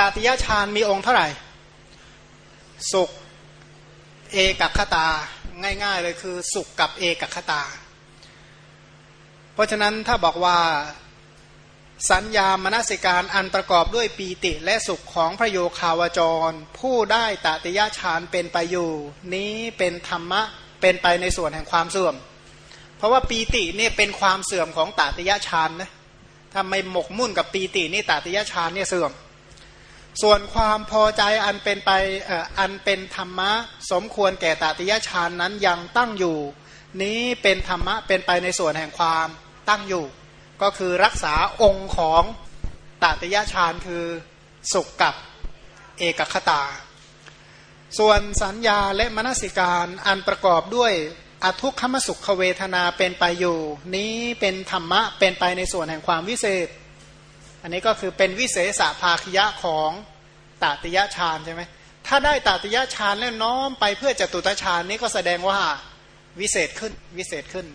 ตติยฌานมีองค์เท่าไหร่ สุขเอกคตา ง่ายๆเลยคือสุขกับเอกคตา เพราะฉะนั้นถ้าบอกว่าสัญญามนสิการอันประกอบด้วยปีติและสุขของพระโยคาวจร ผู้ได้ตติยะฌานเป็นไปอยู่นี้เป็นธรรมะเป็นไปในส่วนแห่งความเสื่อม เพราะว่าปีตินี่เป็นความเสื่อมของตติยะฌานนะถ้าไม่หมกมุ่นกับปีตินี่ตติยะฌานเนี่ยเสื่อม ส่วนความพอใจอันเป็นไปอันเป็นธรรมะ สมควรแก่ตติยฌานนั้นยังตั้งอยู่ นี้เป็นธรรมะเป็นไปในส่วนแห่งความตั้งอยู่ ก็คือรักษาองค์ของตติยฌานคือสุขกับเอกคตา ส่วนสัญญาและมนสิการอันประกอบด้วยอทุกขมสุขเวทนาเป็นไปอยู่ นี้เป็นธรรมะเป็นไปในส่วนแห่งความวิเศษ อันนี้ก็คือเป็นวิเศษภาคยะของตติยฌานใช่ไหมถ้าได้ตติยฌานแล้วน้อมไปเพื่อจตุตฌานนี้ก็แสดงว่าวิเศษขึ้นวิเศษขึ้น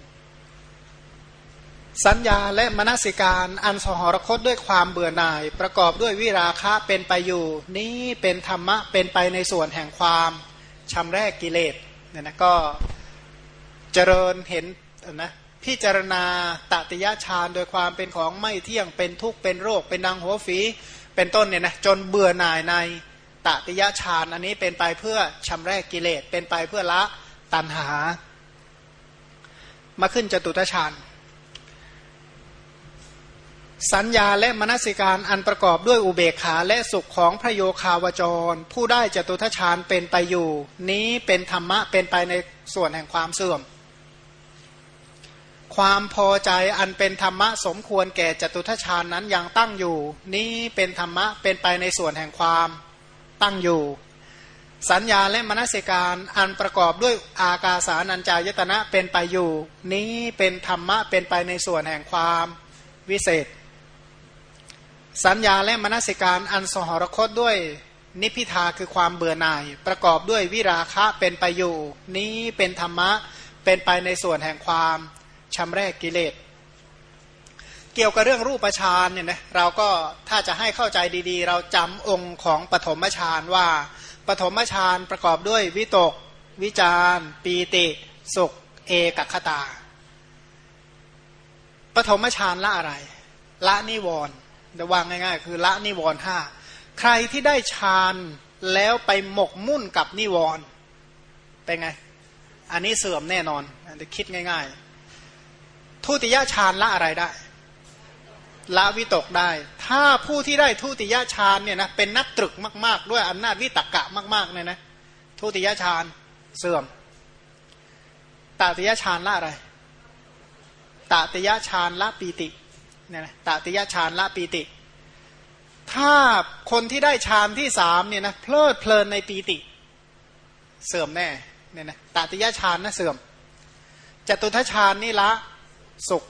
สัญญาและมนสิการอันสหรคตด้วยความเบื่อหน่าย ประกอบด้วยวิราคะเป็นไปอยู่ นี้เป็นธรรมะเป็นไปในส่วนแห่งความชำแรกกิเลสเนี่ยนะก็เจริญเห็นนะ พิจารณาตติยฌานโดยความเป็นของไม่เที่ยงเป็นทุกข์เป็นโรค เป็นนางหัวฝี เป็นต้นเนี่ยนะจนเบื่อหน่ายในตติยฌานอันนี้เป็นไปเพื่อชำรกกิเลสเป็นไปเพื่อละตัณหา มาขึ้นจตุตฌานสัญญาและมนสิการอันประกอบด้วยอุเบกขาและสุขของพระโยคาวจร ผู้ได้จตุทชาญเป็นไปอยู่ นี้เป็นธรรมะเป็นไปในส่วนแห่งความเสื่อม ความพอใจอันเป็นธรรมะสมควรแก่จตุทชาญนั้นยังตั้งอยู่ นี้เป็นธรรมะเป็นไปในส่วนแห่งความตั้งอยู่ สัญญาและมนสิการอันประกอบด้วยอากาสานัญจายตนะเป็นไปอยู่ นี้เป็นธรรมะเป็นไปในส่วนแห่งความวิเศษ สัญญาและมนสิการอันสหรคตด้วยนิพิทาคือความเบื่อหน่าย ประกอบด้วยวิราคะเป็นไปอยู่ นี้เป็นธรรมะเป็นไปในส่วนแห่งความ ชำแรกกิเลส เกี่ยวกับเรื่องรูปฌานเนี่ยนะเราก็ถ้าจะให้เข้าใจดีๆ เราจำองค์ของปฐมฌานว่าปฐมฌานประกอบด้วยวิตก วิจารปีติ สุข เอกคตาปฐมฌานละอะไร ละนิวรณ์จะวางง่ายๆ คือละนิวรณ์ห้าใครที่ได้ฌานแล้วไปหมกมุ่นกับนิวรณ์เป็นไง อันนี้เสื่อมแน่นอนจะคิดง่าย ๆ ทุติยฌานละอะไรได้ ละวิตกได้ ถ้าผู้ที่ได้ทุติยฌานเนี่ยนะเป็นนักตรึกมาก ๆ ด้วยอำนาจวิตกกะมากๆเนี่ยนะทุติยฌานเสื่อมตติยฌานละอะไรตติยฌานละปีติเนี่ยนะตติยฌานละปีติ ถ้าคนที่ได้ฌานที่สามเนี่ยนะเพลิดเพลินในปีติ เสื่อมแน่เนี่ยนะตติยฌานนะเสื่อมจตุทัชฌานนี่ละ สุข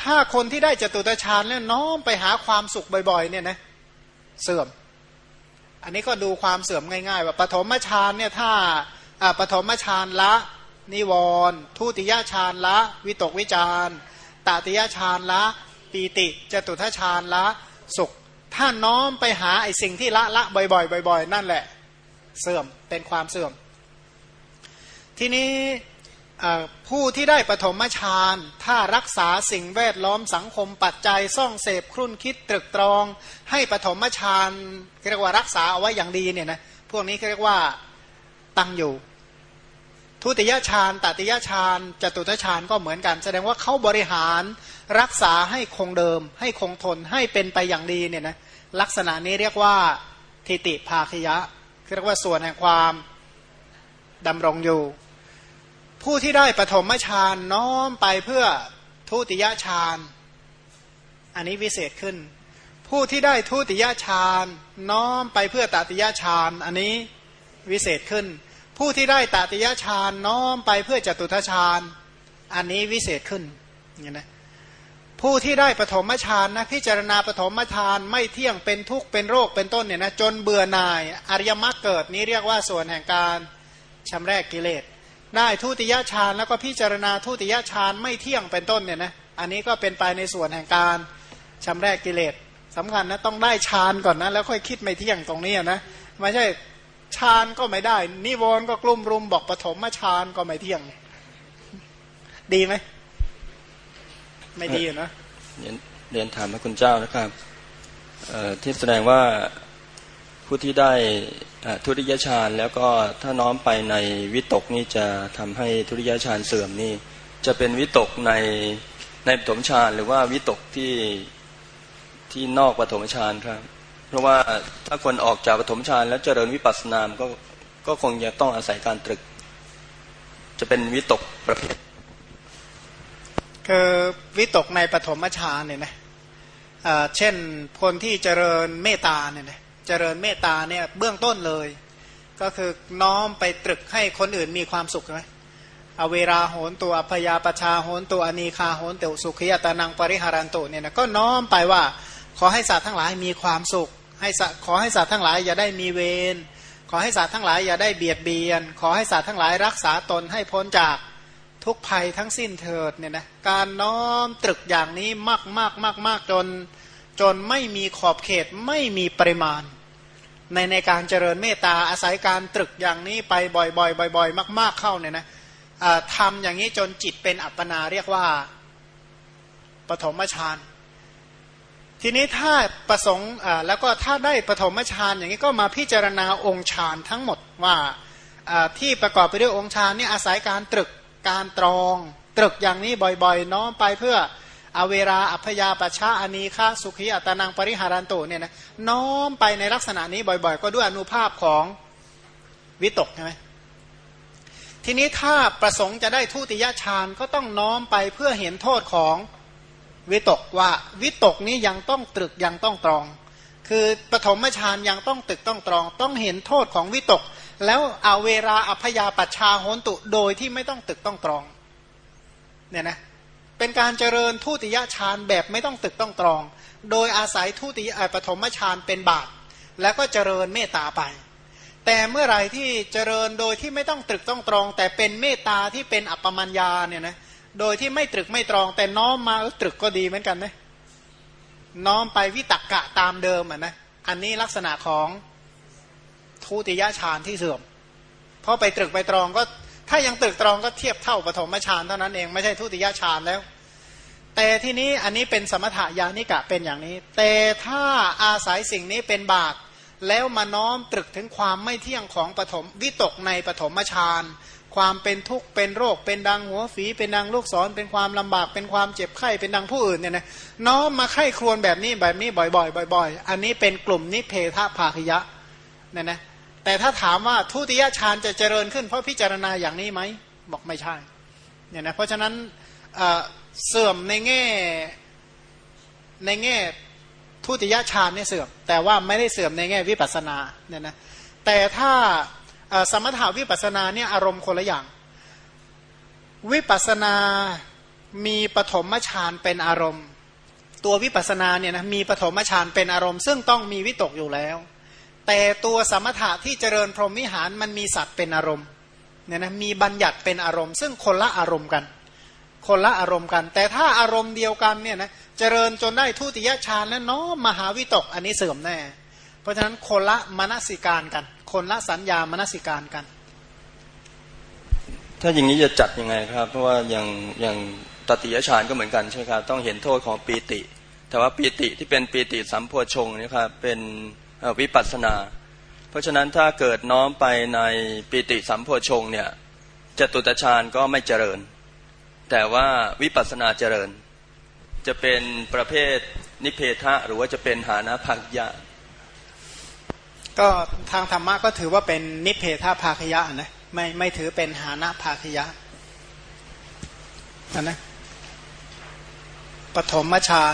ถ้าคนที่ได้จตุตฌานแล้วน้อมไปหาความสุขบ่อย ๆ เนี่ยนะเสื่อม อันนี้ก็ดูความเสื่อมง่ายๆ ว่าปฐมฌานเนี่ยถ้าปฐมฌานละนิวรณ์ทุติยฌานละ วิตกวิจารตติยฌานละปีติจตุทัชฌานละสุข ถ้าน้อมไปหาไอสิ่งที่ละละบ่อยๆบ่อย ๆ นั่นแหละ เสื่อมเป็นความเสื่อม ทีนี้ ผู้ที่ได้ปฐมฌานถ้ารักษาสิ่งแวดล้อมสังคมปัจจัยซ่องเสพครุ่นคิดตรึกตรอง ให้ปฐมฌานเรียกว่ารักษาเอาไว้อย่างดีเนี่ยนะพวกนี้เรียกว่าตั้งอยู่ ทุติยฌานตติยฌานจตุตฌานก็เหมือนกัน แสดงว่าเขาบริหารรักษาให้คงเดิม ให้คงทนให้เป็นไปอย่างดีเนี่ยนะลักษณะนี้เรียกว่าทิติภาคยะเรียกว่าส่วนแห่งความดำรงอยู่ ผู้ที่ได้ปฐมฌานน้อมไปเพื่อทุติยฌานอันนี้วิเศษขึ้น ผู้ที่ได้ทุติยฌานน้อมไปเพื่อตติยฌานอันนี้วิเศษขึ้น ผู้ที่ได้ตติยฌานน้อมไปเพื่อจตุทฌานอันนี้วิเศษขึ้นอย่างนะผู้ที่ได้ปฐมฌานนะพิจารณาปฐมฌานไม่เที่ยงเป็นทุกข์เป็นโรคเป็นต้นเนี่ยนะจนเบื่อหน่ายอริยมรรคเกิดนี้เรียกว่าส่วนแห่งการชำรกกิเลส ได้ทุติยฌานแล้วก็พิจารณาทุติยฌานไม่เที่ยงเป็นต้นเนี่ยนะอันนี้ก็เป็นไปในส่วนแห่งการชำแรกกิเลสสำคัญนะต้องได้ฌานก่อนนะแล้วค่อยคิดไม่เที่ยงตรงนี้นะไม่ใช่ฌานก็ไม่ได้ นิวรณ์ก็กลุ่มรุมบอกปฐมฌานก็ไม่เที่ยง ดีไหมไม่ดีนะเรียนถามพระคุณเจ้านะครับที่แสดงว่า ผู้ที่ได้ทุติยฌานแล้วก็ถ้าน้อมไปในวิตกนี่จะทำให้ทุติยฌานเสื่อมนี่ จะเป็นวิตกในในปฐมฌานหรือว่าวิตกที่ที่นอกปฐมฌานครับ เพราะว่าถ้าคนออกจากปฐมฌานแล้วเจริญวิปัสสนามก็ก็คงจะต้องอาศัยการตรึก จะเป็นวิตกประเภทคือวิตกในปฐมฌานเนี่ยนะเช่นคนที่เจริญเมตตาเนี่ยนะ เจริญเมตตาเนี่ยเบื้องต้นเลย ก็คือน้อมไปตรึกให้คนอื่นมีความสุขไหมอเวราโหนตัวพยาปชาโหนตัวอนีคาโหนเตวสุขียตานังปริหารันตุเนี่ยนะก็น้อมไปว่าขอให้สัตว์ทั้งหลายมีความสุข ให้ขอให้สัตว์ทั้งหลายอย่าได้มีเวรขอให้สัตว์ทั้งหลายอย่าได้เบียดเบียน ขอให้สัตว์ทั้งหลายรักษาตนให้พ้นจากทุกภัยทั้งสิ้นเถิดเนี่ยนะการน้อมตรึกอย่างนี้มากมากมากมากจน จนไม่มีขอบเขตไม่มีปริมาณ ในในการเจริญเมตตาอาศัยการตรึกอย่างนี้ไปบ่อยๆบ่อยๆมาก ๆเข้าเนี่ยนะทำอย่างนี้จนจิตเป็นอัปปนาเรียกว่าปฐมฌาน ทีนี้ถ้าประสงค์แล้วก็ถ้าได้ปฐมฌานอย่างนี้ก็มาพิจารณาองค์ฌานทั้งหมดว่าที่ประกอบไปด้วยองค์ฌานนี่อาศัยการตรึกการตรอง ตรึกอย่างนี้บ่อยๆ น้อมไปเพื่อ อเวราอัพยาปชาอนีฆาสุขีอัตนังปริหารันโตเนี่ยนะน้อมไปในลักษณะนี้บ่อยๆ ก็ด้วยอนุภาพของวิตกใช่ไหมทีนี้ถ้าประสงค์จะได้ทุติยฌานก็ต้องน้อมไปเพื่อเห็นโทษของวิตกว่าวิตกนี้ยังต้องตรึกยังต้องตรอง คือปฐมฌานยังต้องตึกต้องตรอง ต้องเห็นโทษของวิตก แล้วเอาเวลาอัพยาปัชชาโหนตุโดยที่ไม่ต้องตึกต้องตรองเนี่ยนะ เป็นการเจริญทุติยฌานแบบไม่ต้องตึกต้องตรอง โดยอาศัยทุติยปฐมฌานเป็นบาตแล้วก็เจริญเมตตาไป แต่เมื่อไหร่ที่เจริญโดยที่ไม่ต้องตรึกต้องตรอง แต่เป็นเมตตาที่เป็นอัปปมัญญาเนี่ยนะโดยที่ไม่ตรึกไม่ตรอง แต่น้อมมาตรึกก็ดีเหมือนกันนะน้อมไปวิตักกะตามเดิมอะนะอันนี้ลักษณะของทุติยฌานที่เสื่อมพราะไปตรึกไปตรองก็ ถ้ายังตรึกตรองก็เทียบเท่าปฐมฌานเท่านั้นเองไม่ใช่ทุติยฌานแล้ว แต่ที่นี้อันนี้เป็นสมถยานิกะเป็นอย่างนี้ แต่ถ้าอาศัยสิ่งนี้เป็นบาตแล้วมาน้อมตรึกถึงความไม่เที่ยงของปฐมวิตกในปฐมฌานความเป็นทุกข์เป็นโรคเป็นดังหัวฝี เป็นดังลูกศรเป็นความลำบากเป็นความเจ็บไข้เป็นดังผู้อื่นเนี่ยนะน้อมมาไข้ครวนแบบนี้แบบนี้บ่อยๆบ่อย ๆ อันนี้เป็นกลุ่มนิเพทภาคยะเนี่ยนะ แต่ถ้าถามว่าทุติยฌานจะเจริญขึ้น เพราะพิจารณาอย่างนี้ไหมบอกไม่ใช่เนี่ยนะเพราะฉะนั้นเสื่อมในแง่ในแง่ทุติยฌานเนี่ยเสื่อม แต่ว่าไม่ได้เสื่อมในแง่วิปัสนาเนี่ยนะแต่ถ้าสมถาวิปัสนาเนี่ยอารมณ์คนละอย่าง วิปัสนามีปฐมฌานเป็นอารมณ์ ตัววิปัสนาเนี่ยนะมีปฐมฌานเป็นอารมณ์ ซึ่งต้องมีวิตกอยู่แล้ว แต่ตัวสมถะที่เจริญพรหมวิหารมันมีสัตว์เป็นอารมณ์เนี่ยนะมีบัญญัติเป็นอารมณ์ ซึ่งคนละอารมณ์กัน คนละอารมณ์กัน แต่ถ้าอารมณ์เดียวกันเนี่ยนะเจริญจนได้ทุติยฌานแล้วเนาะมหาวิตกอันนี้เสื่อมแน่ เพราะฉะนั้นคนละมนสิการกัน คนละสัญญามนสิการกัน ถ้าอย่างนี้จะจัดยังไงครับ เพราะว่าอย่างอย่างตติยฌานก็เหมือนกันใช่ไหมครับต้องเห็นโทษของปีติ แต่ว่าปีติที่เป็นปีติสัมโพชงนี่ครับเป็น วิปัสนา เพราะฉะนั้นถ้าเกิดน้อมไปในปีติสัมโพชงเนี่ยจตุตฌานก็ไม่เจริญ แต่ว่าวิปัสนาเจริญ จะเป็นประเภทนิเพทะหรือว่าจะเป็นหานะพักยะ ก็ทางธรรมะก็ถือว่าเป็นนิเพทภาคยะนะไม่ไม่ถือเป็นหานะภาคยะนะปฐมฌาน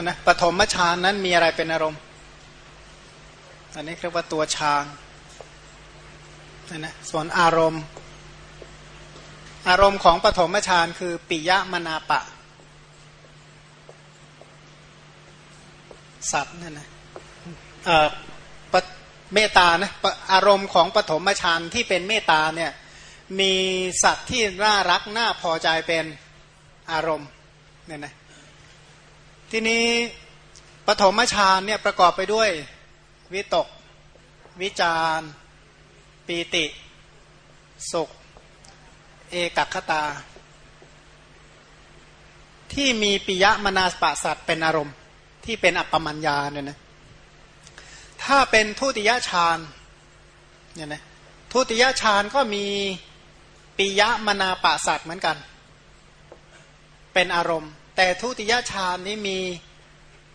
นะปฐมฌานนั้นมีอะไรเป็นอารมณ์ อันนี้เรียกว่าตัวฌานนะนส่วนอารมณ์ อารมณ์ของปฐมฌานคือปิยมนาปะ สัตว์นั่นนะเมตานะอารมณ์ของปฐมฌานที่เป็นเมตาเนี่ยมีสัตว์ที่น่ารักน่าพอใจเป็นอารมณ์เนี่ยนะ ทีนี้ปฐมฌานเนี่ยประกอบไปด้วย วิตก วิจารปีติ สุข เอกคตา ที่มีปิยมนาสปะสัตเป็นอารมณ์ ที่เป็นอัปปมัญญาเนี่ยนะถ้าเป็นทุติยฌานเนี่ยนะทุติยฌานก็มีปิยมนาปะสัตเหมือนกัน เป็นอารมณ์ แต่ทุติยฌานนี้มี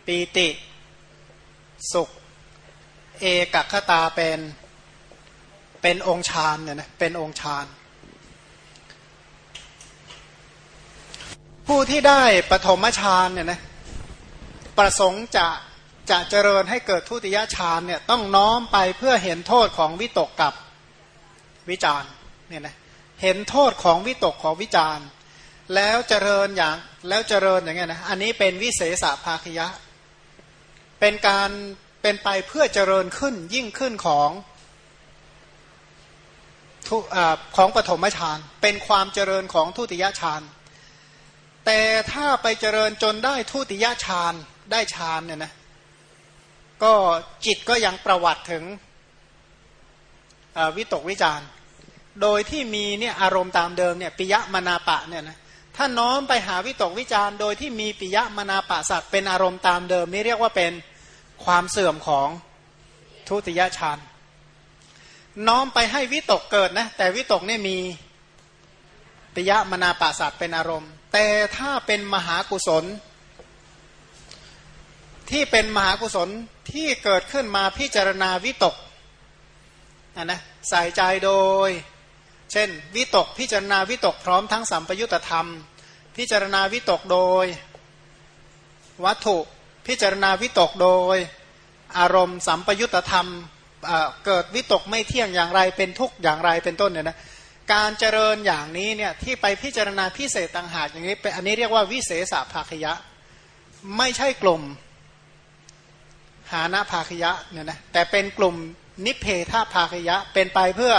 ปีติ สุข เอกคตาเป็นเป็นองค์ฌานเนี่ยนะเป็นองค์ฌานผู้ที่ได้ปฐมฌานเนี่ยนะประสงค์จะจะเจริญให้เกิดทุติยฌานเนี่ยต้องน้อมไปเพื่อเห็นโทษของวิตกกับวิจารเนี่ยนะเห็นโทษของวิตกของวิจารแล้วเจริญอย่าง แล้วเจริญอย่างเงี้ยนะอันนี้เป็นวิเศษภาคยะ เป็นการเป็นไปเพื่อเจริญขึ้นยิ่งขึ้นของของปฐมฌานเป็นความเจริญของทุติยฌานแต่ถ้าไปเจริญจนได้ทุติยฌานได้ฌานเนี่ยนะก็จิตก็ยังประวัติถึงวิตกวิจารโดยที่มีเนี่ยอารมณ์ตามเดิมเนี่ยปิยมนาปะเนี่ยนะ ถ้าน้อมไปหาวิตกวิจารโดยที่มีปิยะมนาปะสัตว์เป็นอารมณ์ตามเดิมนี่เรียกว่าเป็นความเสื่อมของทุติยฌานน้อมไปให้วิตกเกิดนะแต่วิตกเนี่ยมีปิยะมนาปะสัตว์เป็นอารมณ์ แต่ถ้าเป็นมหากุศล ที่เป็นมหากุศลที่เกิดขึ้นมาพิจารณาวิตกนะใส่ใจโดย เช่น วิตกพิจารณาวิตกพร้อมทั้งสัมปยุตธรรม พิจารณาวิตกโดย วัตถุพิจารณาวิตกโดย อารมณ์สัมปยุตธรรมเกิดวิตกไม่เที่ยงอย่างไรเป็นทุกข์อย่างไรเป็นต้นเนี่ยนะการเจริญอย่างนี้เนี่ยที่ไปพิจารณาพิเศษต่างหากอย่างนี้เป็นอันนี้เรียกว่าวิเศษภาคยะ ไม่ใช่กลุ่มหานะภาคยะเนี่ยนะแต่เป็นกลุ่มนิเพทภาคยะเป็นไปเพื่อ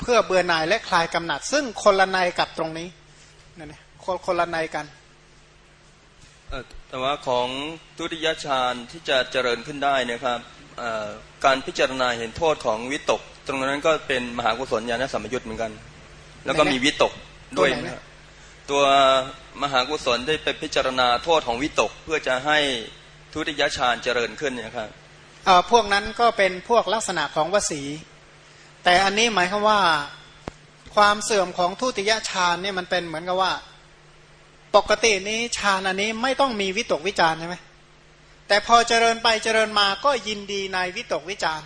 เพื่อเบื่อหน่ายและคลายกำหนัด ซึ่งคนละในกับตรงนี้นั่นเองคนคนละในกันแต่ว่าของทุติยฌานที่จะเจริญขึ้นได้นะครับการพิจารณาเห็นโทษของวิตก ตรงนั้นก็เป็นมหากุศลญาณสัมยุตเหมือนกัน แล้วก็มีวิตกด้วยนะตัวมหากุศลได้ไปพิจารณาโทษของวิตก เพื่อจะให้ทุติยฌานเจริญขึ้นเนี่ยครับพวกนั้นก็เป็นพวกลักษณะของวสี แต่อันนี้หมายความว่าความเสื่อมของทุติยฌานเนี่ยมันเป็นเหมือนกับว่า ปกตินี้ฌานอันนี้ไม่ต้องมีวิตกวิจารใช่ไหมแต่พอเจริญไปเจริญมาก็ยินดีในวิตกวิจาร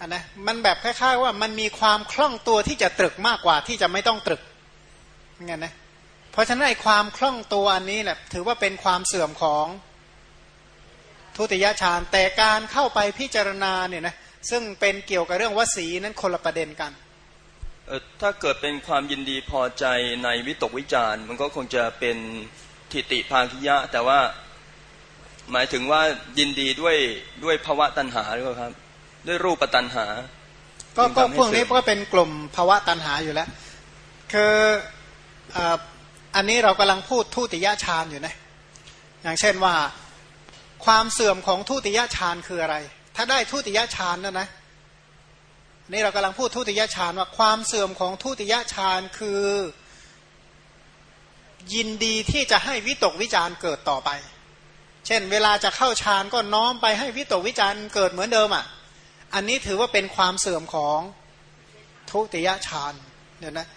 อันนะมันแบบคล้ายๆว่ามันมีความคล่องตัวที่จะตรึกมากกว่าที่จะไม่ต้องตรึกไงนะเพราะฉะนั้นไอ้ความคล่องตัวอันนี้แหละถือว่าเป็นความเสื่อมของทุติยฌานแต่การเข้าไปพิจารณาเนี่ยนะ ซึ่งเป็นเกี่ยวกับเรื่องวสีนั้นคนละประเด็นกันถ้าเกิดเป็นความยินดีพอใจในวิตกวิจารมันก็คงจะเป็นทิฏฐิภาคิยะ แต่ว่าหมายถึงว่ายินดีด้วยด้วยภาวะตัณหาหรือเปล่าครับ ด้วยรูปตัณหา ก็ก็พวกนี้ก็เป็นกลุ่มภาวะตัณหาอยู่แล้ว คืออันนี้เรากำลังพูดทุติยฌานอยู่นะอย่างเช่นว่า ความเสื่อมของทุติยฌานคืออะไร ถ้าได้ทุติยฌานแล้วนะนี่เรากำลังพูดทุติยฌานว่าความเสื่อมของทุติยฌานคือ ยินดีที่จะให้วิตกวิจารเกิดต่อไป เช่น เวลาจะเข้าฌานก็น้อมไปให้วิตกวิจารเกิดเหมือนเดิมอะ อันนี้ถือว่าเป็นความเสื่อมของทุติยฌานเนี่ยนะ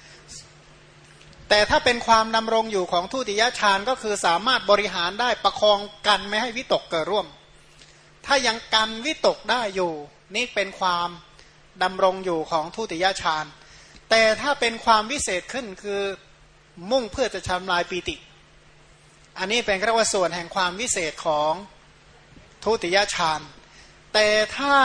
แต่ถ้าเป็นความดำรงอยู่ของทุติยฌานก็คือสามารถบริหารได้ประคองกันไม่ให้วิตกเกิดร่วม ถ้ายังกันวิตกได้อยู่ นี่เป็นความดำรงอยู่ของทุติยฌานแต่ถ้าเป็นความวิเศษขึ้นคือมุ่งเพื่อจะทำลายปีติ อันนี้เป็นเรียกว่าส่วนแห่งความวิเศษของทุติยฌานแต่ถ้า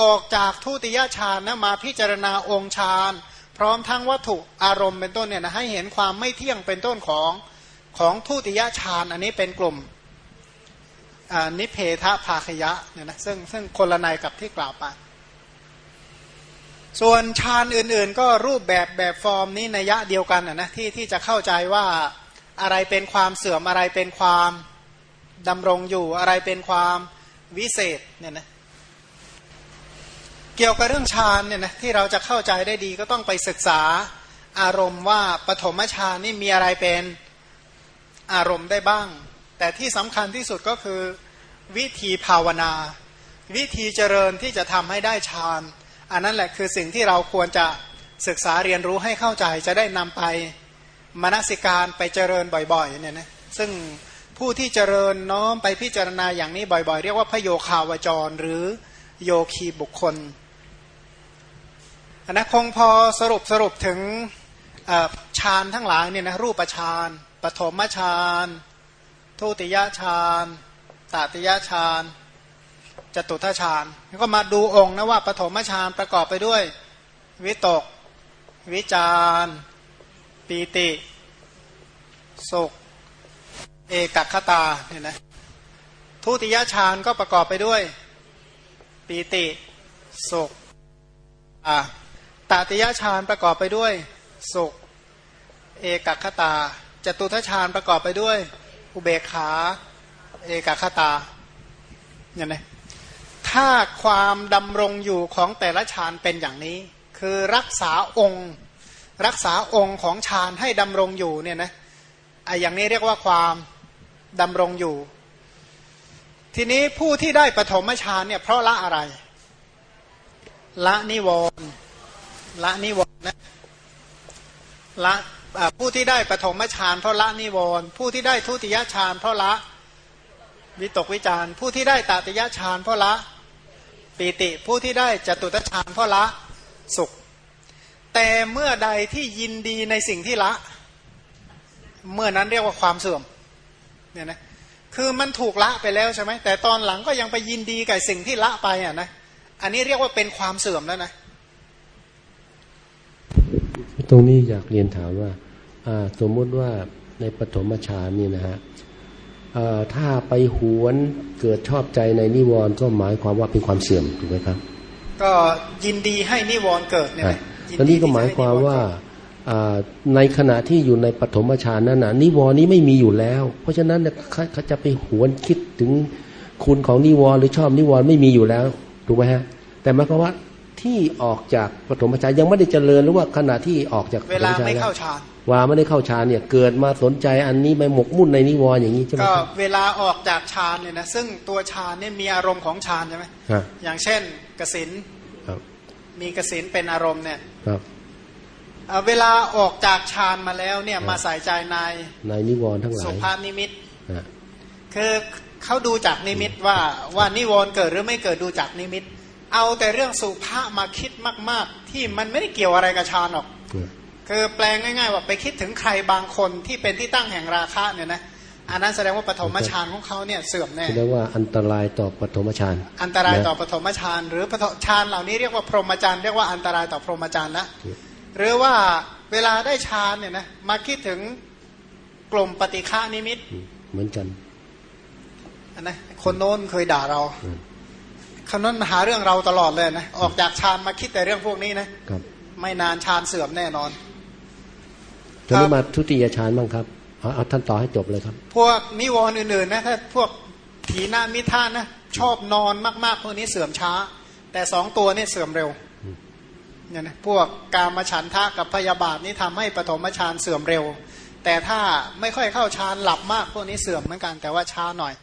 ออกจากทุติยฌานนะมาพิจารณาองค์ฌานพร้อมทั้งวัตถุอารมณ์เป็นต้นเนี่ยนะให้เห็นความไม่เที่ยงเป็นต้นของของทุติยฌานอันนี้เป็นกลุ่ม นิเพทะภาคยะเนี่ยนะซึ่งซึ่งคนละในกับที่กล่าวไป ส่วนฌานอื่นๆ ก็รูปแบบแบบฟอร์มนี้ในยะเดียวกันนะที่ที่จะเข้าใจว่าอะไรเป็นความเสื่อมอะไรเป็นความดำรงอยู่อะไรเป็นความวิเศษเนี่ยนะเกี่ยวกับเรื่องฌานเนี่ยนะที่เราจะเข้าใจได้ดีก็ต้องไปศึกษาอารมณ์ว่าปฐมฌานนี่มีอะไรเป็นอารมณ์ได้บ้าง แต่ที่สำคัญที่สุดก็คือวิธีภาวนา วิธีเจริญที่จะทำให้ได้ฌาน อันนั้นแหละคือสิ่งที่เราควรจะศึกษาเรียนรู้ให้เข้าใจจะได้นำไปมนสิการไปเจริญบ่อยๆเนี่ยนะซึ่งผู้ที่เจริญน้อมไปพิจารณาอย่างนี้บ่อยๆ เรียกว่าพโยคาวจร หรือโยคีบุคคลอันนะคงพอสรุปสรุปถึงฌานทั้งหลายเนี่ยนะรูปฌานปฐมฌาน ทุติยฌานตติยฌานจตุทฌานแล้วก็มาดูองค์นะว่าปฐมฌานประกอบไปด้วย วิตก วิจารปีติสุขเอกคตาเนี่ยนะทุติยฌานก็ประกอบไปด้วยปีติสุขอ่าตติยฌานประกอบไปด้วยสุข เอกคตาจตุทฌานประกอบไปด้วย อุเบกขา เอกคตาเนี่ยนะถ้าความดำรงอยู่ของแต่ละฌานเป็นอย่างนี้ คือรักษาองค์ รักษาองค์ของฌานให้ดำรงอยู่เนี่ยนะไออย่างนี้เรียกว่าความดำรงอยู่ ทีนี้ผู้ที่ได้ปฐมฌานเนี่ยเพราะละอะไร ละนิวรณ์ละนิวรณ์นะละ ผู้ที่ได้ปฐมฌานเพราะละนิวรณ์ผู้ที่ได้ทุติยฌานเพราะละวิตกวิจารผู้ที่ได้ตติยฌานเพราะละปีติผู้ที่ได้จตุตฌานเพราะละสุข แต่เมื่อใดที่ยินดีในสิ่งที่ละ เมื่อนั้นเรียกว่าความเสื่อมเนี่ยนะคือมันถูกละไปแล้วใช่ไหมแต่ตอนหลังก็ยังไปยินดีกับสิ่งที่ละไปอะนะอันนี้เรียกว่าเป็นความเสื่อมแล้วนะตรงนี้อยากเรียนถามว่า สมมุติว่าในปฐมฌานนี่นะฮะถ้าไปหวนเกิดชอบใจในนิวรณ์ก็หมายความว่าเป็นความเสื่อมถูกไหมครับ ก็ยินดีให้นิวรณ์เกิดเนี่ยตอนนี้ก็หมายความว่าในขณะที่อยู่ในปฐมฌานนั้นนะนิวรณ์นี้ไม่มีอยู่แล้ว เพราะฉะนั้นเขาจะไปหวนคิดถึงคุณของนิวรณ์หรือชอบนิวรณ์ไม่มีอยู่แล้วถูกไหมฮะ แต่หมายความว่าที่ออกจากปฐมฌานยังไม่ได้เจริญหรือว่าขณะที่ออกจากเวลาไม่เข้าฌาน ว่าไม่ได้เข้าฌานเนี่ยเกิดมาสนใจอันนี้ไปหมกมุ่นในนิวรณ์อย่างนี้ใช่ไหมก็เวลาออกจากฌานเนี่ยนะซึ่งตัวฌานเนี่ยมีอารมณ์ของฌานใช่ไหมอย่างเช่นกสินมีกสินเป็นอารมณ์เนี่ยเวลาออกจากฌานมาแล้วเนี่ยมาใส่ใจในในนิวรณ์ทั้งหลายสุภาพนิมิตคือเขาดูจากนิมิตว่าว่านิวรณ์เกิดหรือไม่เกิดดูจากนิมิต เอาแต่เรื่องสุภาพมาคิดมาก ๆ ที่มันไม่ได้เกี่ยวอะไรกับฌานหรอก คือแปลงง่ายๆว่าไปคิดถึงใครบางคนที่เป็นที่ตั้งแห่งราคะเนี่ยนะอันนั้นแสดงว่าปฐมฌานของเขาเนี่ยเสื่อมแน่แสดงว่าอันตรายต่อปฐมฌานอันตรายต่อปฐมฌานหรือปฐฌานเหล่านี้เรียกว่าพรหมจารย์เรียกว่าอันตรายต่อพรหมจารย์ละหรือว่าเวลาได้ฌานเนี่ยนะมาคิดถึงกลุ่มปฏิฆานิมิต เหมือนกันอันนะคนโน้นเคยด่าเราคำนั้นหาเรื่องเราตลอดเลยนะออกจากฌานมาคิดแต่เรื่องพวกนี้นะครับไม่นานฌานเสื่อมแน่นอน จะนี้มาทุติยฌานบ้างครับเอาเอาท่านต่อให้จบเลยครับ พวกนิวรณ์อื่นๆนะถ้าพวกผีหน้ามิท่านนะชอบนอนมากๆพวกนี้เสื่อมช้า แต่สองตัวนี่เสื่อมเร็วเนี่ยนะพวกกามฉันทะกับพยาบาทนี่ทำให้ปฐมฌานเสื่อมเร็ว แต่ถ้าไม่ค่อยเข้าฌานหลับมากพวกนี้เสื่อมเหมือนกันแต่ว่าช้าหน่อย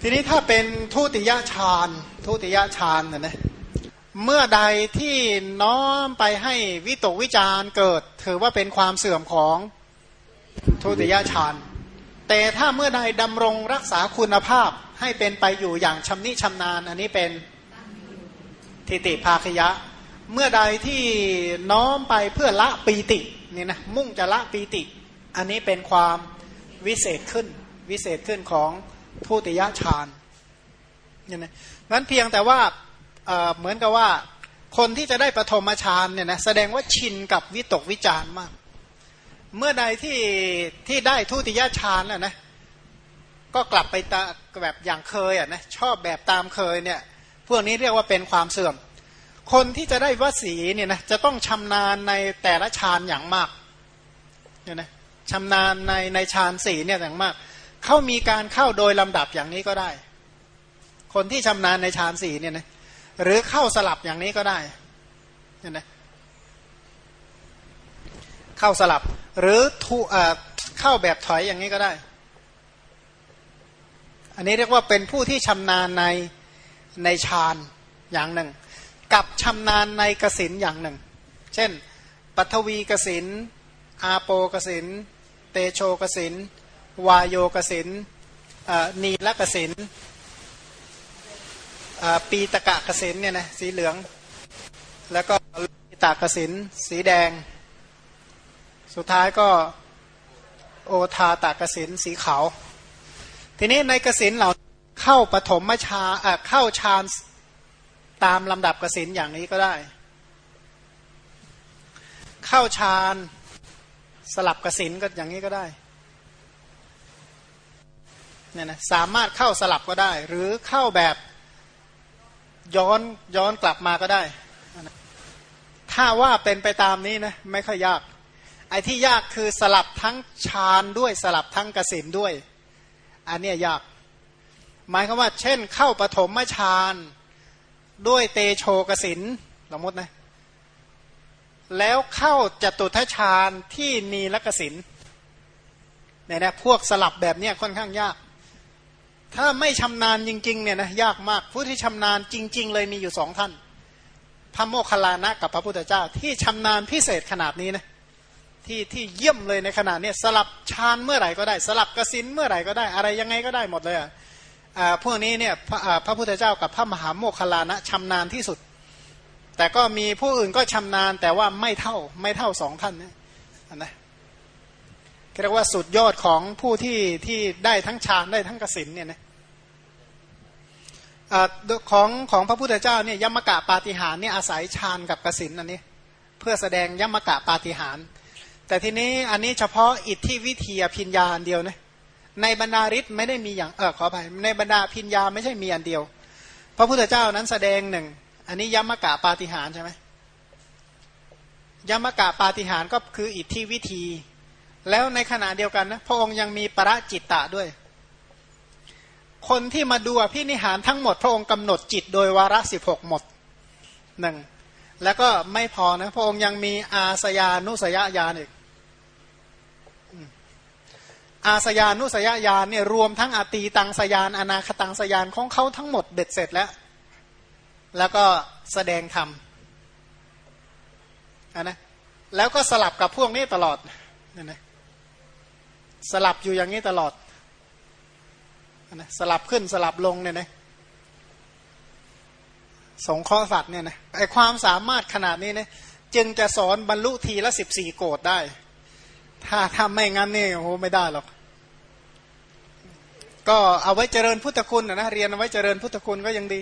ทีนี้ถ้าเป็นทุติยฌานทุติยฌานนะนะ เมื่อใดที่น้อมไปให้วิตกวิจารเกิด ถือว่าเป็นความเสื่อมของทุติยฌานแต่ถ้าเมื่อใดดำรงรักษาคุณภาพให้เป็นไปอยู่อย่างชำนิชำนาญ อันนี้เป็นทิติภาคยะ เมื่อใดที่น้อมไปเพื่อละปีตินี่นะมุ่งจะละปีติ อันนี้เป็นความวิเศษขึ้น วิเศษขึ้นของทุติยฌานเนี่ยนะนั้นเพียงแต่ว่า เหมือนกับว่าคนที่จะได้ปฐมฌานเนี่ยนะแสดงว่าชินกับวิตกวิจารมาก เมื่อใดที่ที่ได้ทุติยฌานแล้วนะก็กลับไปตาแบบอย่างเคยอะนะชอบแบบตามเคยเนี่ยพวกนี้เรียกว่าเป็นความเสื่อม คนที่จะได้วสีเนี่ยนะจะต้องชำนาญในแต่ละฌานอย่างมากเนี่ยนะชำนาญในในฌานสี่เนี่ยอย่างมาก เขามีการเข้าโดยลำดับอย่างนี้ก็ได้ คนที่ชำนาญในฌานสี่เนี่ยนะ หรือเข้าสลับอย่างนี้ก็ได้เนี่ยนะเข้าสลับ หรือทุเข้าแบบถอยอย่างนี้ก็ได้ อันนี้เรียกว่าเป็นผู้ที่ชำนาญในในฌานอย่างหนึ่ง กับชำนาญในกสินอย่างหนึ่ง เช่นปัทวีกสินอาโปกสินเตโชกสินวายโยกสินนีละกสิน ปีตะกะกสินเนี่ยนะสีเหลือง แล้วก็ตากสินสีแดง สุดท้ายก็โอทาตากสินสีขาว ทีนี้ในกสินเราเข้าปฐมชาเข้าฌานตามลำดับกสินอย่างนี้ก็ได้ เข้าฌานสลับกสินก็อย่างนี้ก็ได้เนี่ยนะสามารถเข้าสลับก็ได้ หรือเข้าแบบ ย้อนย้อนกลับมาก็ได้ ถ้าว่าเป็นไปตามนี้นะไม่ค่อยยาก ไอ้ที่ยากคือสลับทั้งฌานด้วยสลับทั้งกสินด้วย อันนี้ยาก หมายความว่า เช่น เข้าปฐมฌานด้วยเตโชกสินสมมตินะแล้วเข้าจตุทัชฌานที่นีลกสินเนี่ยนะพวกสลับแบบนี้ค่อนข้างยาก ถ้าไม่ชำนาญจริงๆเนี่ยนะยากมากผู้ที่ชำนาญจริง ๆ เลยมีอยู่สองท่าน พระโมคคัลลานะกับพระพุทธเจ้า ที่ชำนาญพิเศษขนาดนี้นะที่ที่เยี่ยมเลยในขนาดนี้สลับฌานเมื่อไหร่ก็ได้ สลับกสินเมื่อไหร่ก็ได้ อะไรยังไงก็ได้หมดเลยอะพวกนี้เนี่ยพระพระพุทธเจ้ากับพระมหาโมคคัลลานะชำนาญที่สุด แต่ก็มีผู้อื่นก็ชำนาญแต่ว่าไม่เท่าไม่เท่าสองท่านนะนะเรียกว่าสุดยอดของผู้ที่ที่ได้ทั้งฌานได้ทั้งกสินเนี่ยนะ ของของพระพุทธเจ้าเนี่ยยมกะปาฏิหารเนี่ยอาศัยฌานกับกสินอันนี้ เพื่อแสดงยมกะปาฏิหาร แต่ทีนี้อันนี้เฉพาะอิทธิวิธีพิญญาอันเดียวนะในบรรดาฤทธิ์ไม่ได้มีอย่างเออขออภัยในบรรดาพิญญาไม่ใช่มีอันเดียว พระพุทธเจ้านั้นแสดงหนึ่งอันนี้ยมกะปาฏิหารใช่ไหมยมกะปาฏิหารก็คืออิทธิวิธี แล้วในขณะเดียวกันนะพระองค์ยังมีประจิตตะด้วย คนที่มาดูพี่นิหารทั้งหมดพระองค์กำหนดจิตโดยวาระสิบหกหมดหนึ่งแล้วก็ไม่พอนะพระองค์ยังมีอาสยานุสยญาณอีกอาสยานุสยญาณเนี่ยรวมทั้งอตีตังสยานอนาคตังสยานของเขาทั้งหมดเบ็ดเสร็จแล้ว แล้วก็แสดงธรรมนะแล้วก็สลับกับพวกนี้ตลอดนะสลับอยู่อย่างนี้ตลอด นะสลับขึ้นสลับลงเนี่ยนะสงข้อสัตว์เนี่ยนะไอความสามารถขนาดนี้เนี่ยจึงจะสอนบรรลุทีละสิบสี่โกดได้ ถ้าทำไม่งั้นเนี่โอ้โหไม่ได้หรอก ก็เอาไว้เจริญพุทธคุณนะเรียนเอาไว้เจริญพุทธคุณก็ยังดี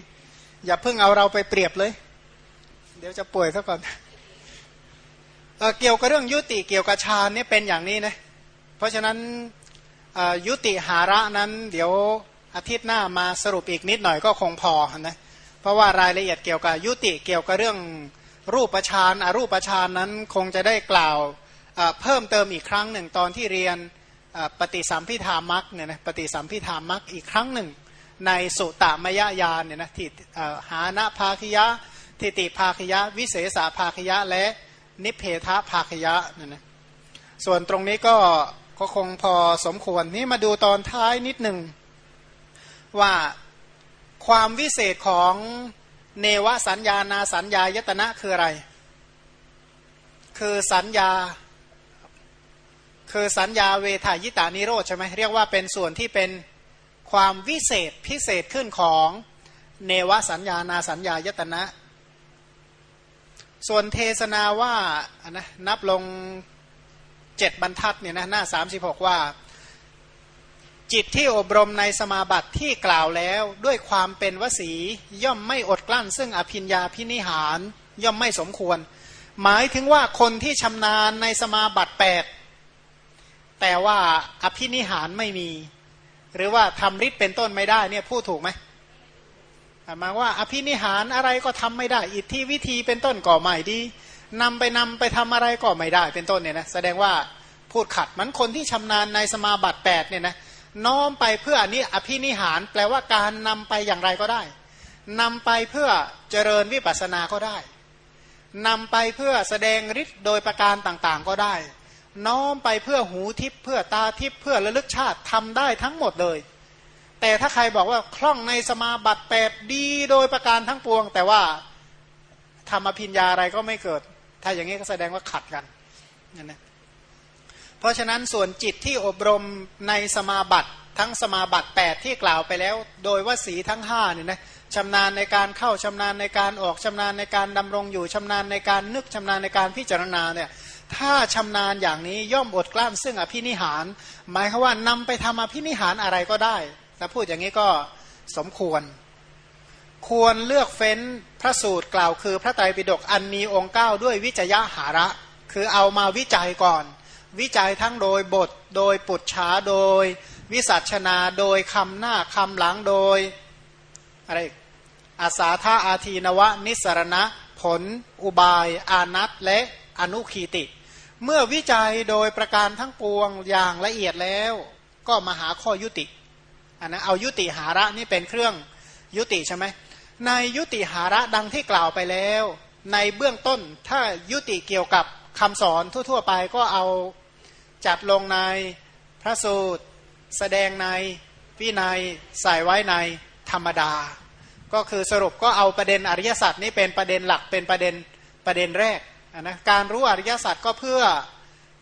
อย่าเพิ่งเอาเราไปเปรียบเลย เดี๋ยวจะป่วยซะก่อนเเกี่ยวกับเรื่องยุติเกี่ยวกับฌานนี่เป็นอย่างนี้นะเพราะฉะนั้น ยุติหาระนั้นเดี๋ยวอาทิตย์หน้ามาสรุปอีกนิดหน่อยก็คงพอนะเพราะว่ารายละเอียดเกี่ยวกับยุติเกี่ยวกับเรื่องรูปฌานอรูปฌานนั้นคงจะได้กล่าวเพิ่มเติมอีกครั้งหนึ่งตอนที่เรียนปฏิสัมพิธามักเนี่ยนะปฏิสัมพิธามักอีกครั้งหนึ่ง ในสุตามยญาณเนี่ยนะทิหานะภาคยะ ทิติภาคยะ วิเศษาภาคยะและนิเพทภาคยะเนี่ยนะส่วนตรงนี้ก็ ก็คงพอสมควรนี่มาดูตอนท้ายนิดหนึ่ง ว่าความวิเศษของเนวสัญญานาสัญญายตนะคืออะไร คือสัญญา คือสัญญาเวทายตานิโรธใช่ไหมเรียกว่าเป็นส่วนที่เป็นความวิเศษพิเศษขึ้นของเนวสัญญานาสัญญายตนะ ส่วนเทศนาว่านะนับลง เจ็ดบรรทัดเนี่ยนะหน้าสามสิบหกว่า จิตที่อบรมในสมาบัติที่กล่าวแล้วด้วยความเป็นวสีย่อมไม่อดกลั้น ซึ่งอภิญญาพินิหารย่อมไม่สมควร หมายถึงว่าคนที่ชำนาญในสมาบัติแปดแต่ว่าอภินิหารไม่มี หรือว่าทำฤทธิ์เป็นต้นไม่ได้เนี่ยพูดถูกไหมหมายว่าอภินิหารอะไรก็ทำไม่ได้ อิทธิวิธีเป็นต้นก่อใหม่ดี นำไปนำไปทำอะไรก็ไม่ได้ เป็นต้นเนี่ยนะแสดงว่าพูดขัดมันคนที่ชำนาญในสมาบัติ8เนี่ยนะน้อมไปเพื่ออันนี้อภินิหาร แปลว่าการนำไปอย่างไรก็ได้นำไปเพื่อเจริญวิปัสสนาก็ได้นำไปเพื่อแสดงฤทธิ์โดยประการต่างๆก็ได้ น้อมไปเพื่อหูทิพย์เพื่อตาทิพย์เพื่อระลึกชาติทำได้ทั้งหมดเลย แต่ถ้าใครบอกว่าคล่องในสมาบัติแปดดีโดยประการทั้งปวง แต่ว่าทำอภิญญาอะไรก็ไม่เกิด ถ้าอย่างนี้ก็แสดงว่าขัดกันนั่นนะเพราะฉะนั้นส่วนจิตที่อบรมในสมาบัติทั้งสมาบัติ 8 ที่กล่าวไปแล้ว โดยว่าสีทั้ง5เนี่ยนะชำนาญในการเข้าชำนาญในการออกชำนาญในการดำรงอยู่ชำนาญในการนึกชำนาญในการพิจารณาเนี่ยถ้าชำนาญอย่างนี้ย่อมอดกลั้นซึ่งอภินิหาร หมายคือว่านำไปทำอภินิหารอะไรก็ได้ถ้าพูดอย่างนี้ก็สมควร ควรเลือกเฟ้นพระสูตรกล่าวคือพระไตรปิฎกอันมีองค์เก้าด้วยวิจยะหาระ คือเอามาวิจัยก่อน วิจัยทั้งโดยบท โดยปุจฉาโดย วิสัชนาโดยคำหน้าคำหลังโดยอะไรอาสาธาอาทีนวะ นิสรณะ ผล อุบาย อานัตและอนุคีติ เมื่อวิจัยโดยประการทั้งปวงอย่างละเอียดแล้ว ก็มาหาข้อยุติอันนะเอายุติหาระนี่เป็นเครื่องยุติใช่ไหม ในยุติหาระดังที่กล่าวไปแล้ว ในเบื้องต้นถ้ายุติเกี่ยวกับคำสอนทั่ว ๆ ไปก็เอาจัดลงในพระสูตร แสดงในวินัยใส่ไว้ในธรรมดา ก็คือสรุปก็เอาประเด็นอริยสัจนี้เป็นประเด็นหลักเป็นประเด็นประเด็นแรกนะการรู้อริยสัจก็เพื่อ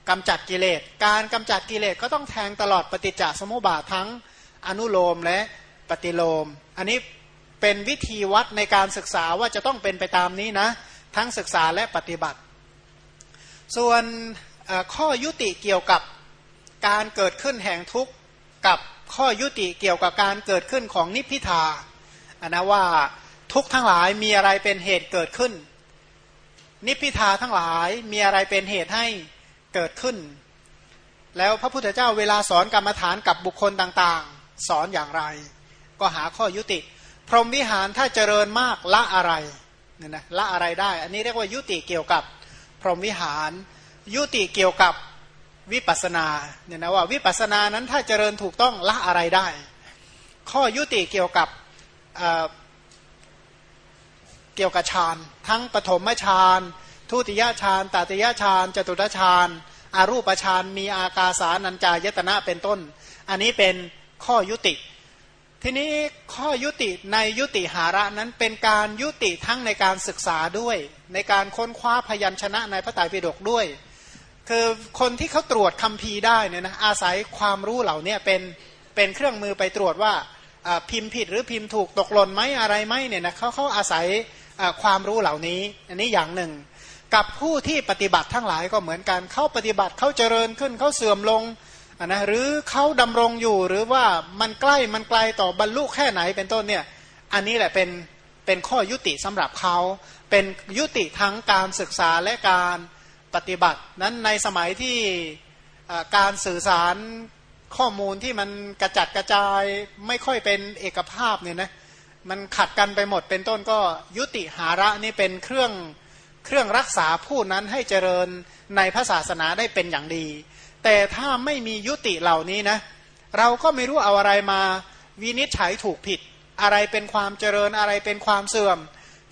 กำจัดกิเลส การกำจัดกิเลสก็ต้องแทงตลอดปฏิจจสมุปบาททั้งอนุโลมและปฏิโลม อันนี้ เป็นวิธีวัดในการศึกษาว่าจะต้องเป็นไปตามนี้นะ ทั้งศึกษาและปฏิบัติ ส่วนข้อยุติเกี่ยวกับการเกิดขึ้นแห่งทุกข์กับข้อยุติเกี่ยวกับการเกิดขึ้นของนิพพิทาอันนะว่าทุกทั้งหลายมีอะไรเป็นเหตุเกิดขึ้น นิพพิทาทั้งหลายมีอะไรเป็นเหตุให้เกิดขึ้น แล้วพระพุทธเจ้าเวลาสอนกรรมฐานกับบุคคลต่างๆ สอนอย่างไร ก็หาข้อยุติ พรหมวิหารถ้าเจริญมากละอะไรเนี่ยนะละอะไรได้ อันนี้เรียกว่ายุติเกี่ยวกับพรหมวิหาร ยุติเกี่ยวกับวิปัสนาเนี่ยนะว่าวิปัสนานั้นถ้าเจริญถูกต้องละอะไรได้ ข้อยุติเกี่ยวกับเกี่ยวกับฌานทั้งปฐมฌานทุติยฌานตติยฌานจตุตฌานอารูปฌานมีอากาสานัญจายตนะเป็นต้น อันนี้เป็นข้อยุติ ทีนี้ข้อยุติในยุติหาระนั้นเป็นการยุติทั้งในการศึกษาด้วย ในการค้นคว้าพยัญชนะในพระไตรปิฎกด้วย คือคนที่เขาตรวจคัมภีร์ได้เนี่ยนะอาศัยความรู้เหล่านี้เป็นเป็นเครื่องมือไปตรวจว่าพิมพ์ผิดหรือพิมพ์ถูกตกหล่นไหมอะไรไหมเนี่ยนะเขาเขาอาศัยความรู้เหล่านี้ อันนี้อย่างหนึ่ง กับผู้ที่ปฏิบัติทั้งหลายก็เหมือนกันเขาปฏิบัติเขาเจริญขึ้นเขาเสื่อมลง นะหรือเขาดำรงอยู่หรือว่ามันใกล้มันไกลต่อบรรลุแค่ไหนเป็นต้นเนี่ยอันนี้แหละเป็นเป็นข้อยุติสำหรับเขา เป็นยุติทั้งการศึกษาและการปฏิบัติ นั้นในสมัยที่การสื่อสารข้อมูลที่มันกระจัดกระจายไม่ค่อยเป็นเอกภาพเนี่ยนะมันขัดกันไปหมดเป็นต้นก็ยุติหาระนี่เป็นเครื่องเครื่องรักษาผู้นั้นให้เจริญในพระศาสนาได้เป็นอย่างดี แต่ถ้าไม่มียุติเหล่านี้นะ เราก็ไม่รู้เอาอะไรมา วินิจฉัยถูกผิด อะไรเป็นความเจริญอะไรเป็นความเสื่อม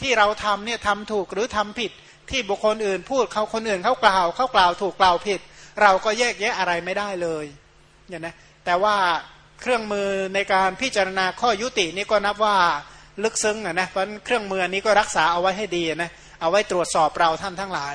ที่เราทำเนี่ยทำถูกหรือทำผิด ที่บุคคลอื่นพูดเขาคนอื่นเขากล่าวเขากล่าวถูกกล่าวผิด เราก็แยกแยะอะไรไม่ได้เลยเนี่ยนะแต่ว่าเครื่องมือในการพิจารณาข้อยุตินี่ก็นับว่าลึกซึ้งนะนะเพราะเครื่องมือนี้ก็รักษาเอาไว้ให้ดีนะเอาไว้ตรวจสอบเราท่านทั้งหลาย